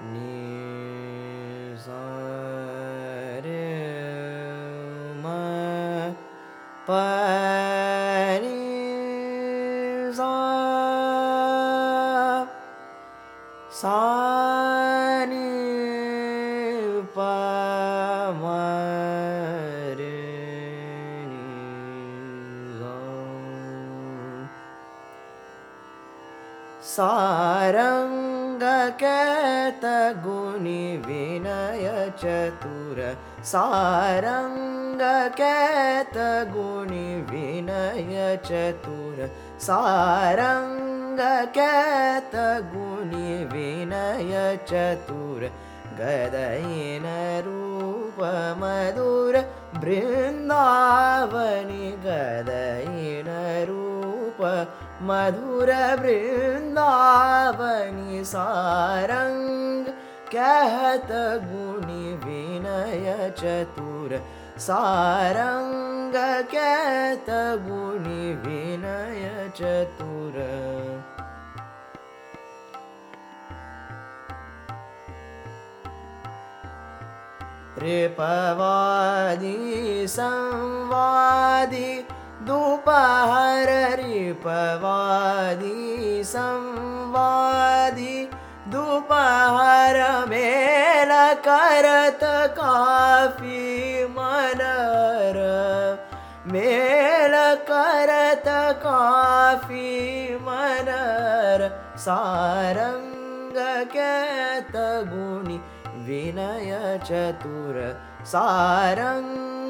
सारङ्गकतगुणि विनय चतुर सारङ्गकतगुणि विनय चतुर सारङ्गकतगुणि गदयिन रूप मधुर बृन्दावनि गदयिन मधुर बृन्दावनि सारङ्ग गुणि विनय चतुर सारङ्ग कहत गुणि विनय चतुर। रिपवादी संवादी दुपहर दुपहर मेल करत काफी मनर। मेल करत काफी मनर सारङ्ग कैत गुणि विनय चतुर। सारङ्ग